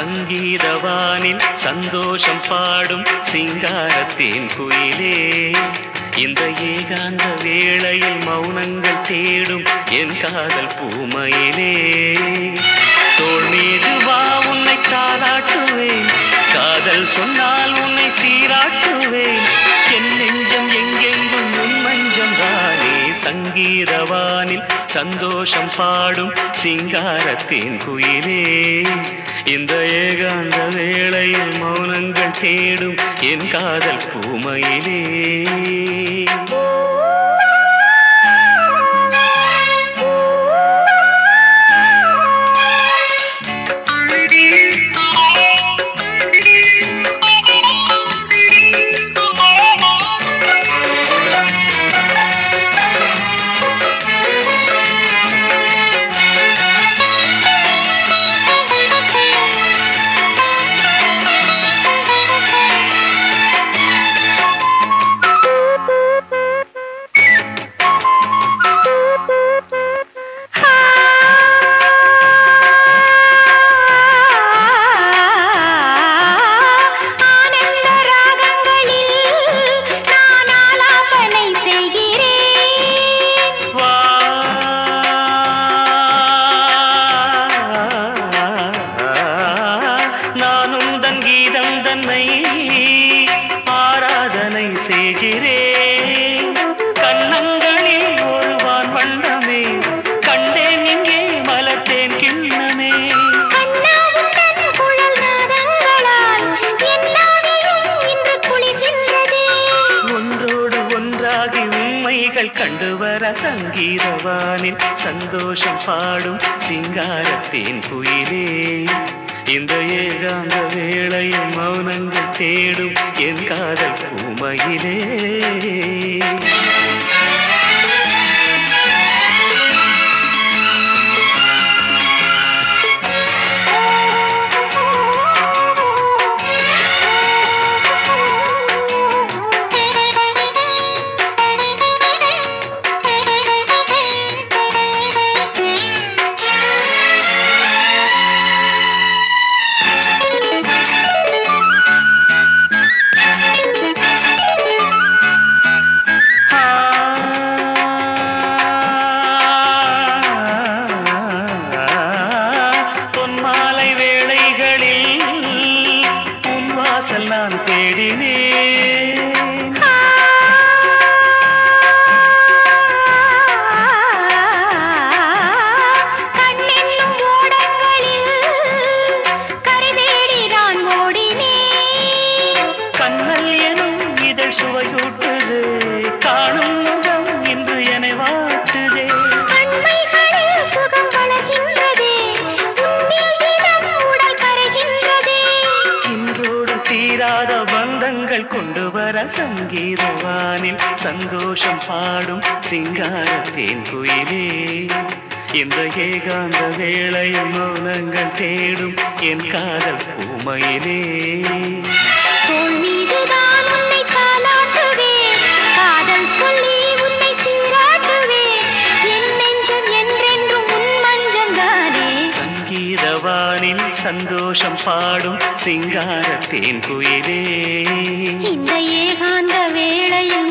சங்கீதவானில் சந்தோஷம் பாடும் சிங்காரத்தேன் குயிலே. இந்த ஏகாந்த வேளையில் மௌனங்கள் தேடும் என் காதல் பூமையிலே. தோல் மீது வா உன்னை தாளாட்டுவேன். காதல் சொன்னால் உன்னை சீராட்டுவேன். என் நெஞ்சம் எங்கெங்கும் உன் மஞ்சம் தானே சங்கீதவானில் சந்தோஷம் பாடும் சிங்காரத்தின் குயிலே. இந்த ஏகாந்த வேளையில் மௌனங்கள் தேடும் என் காதல் பூமையிலே. உண்மைகள் கண்டு வர சங்கீதவானில் சந்தோஷம் பாடும் சிங்காரத்தின் குயிலே. இந்த ஏகாந்த வேளையில் மௌனங்கள் தேடும் என் காதல் பூமையிலே. நான் தேடினேன் பந்தங்கள் கொண்டு வர சங்கீதவானில் சந்தோஷம் பாடும் சிங்காரத்தேன் குயிலே. இந்த ஏகாந்த வேளையில் மௌனங்கள் தேடும் என் காதல் பூமையிலே. சங்கீதவானில் சந்தோஷம் பாடும் சிங்காரத்தேன் குயிலே. இந்த ஏகாந்த வேளையில்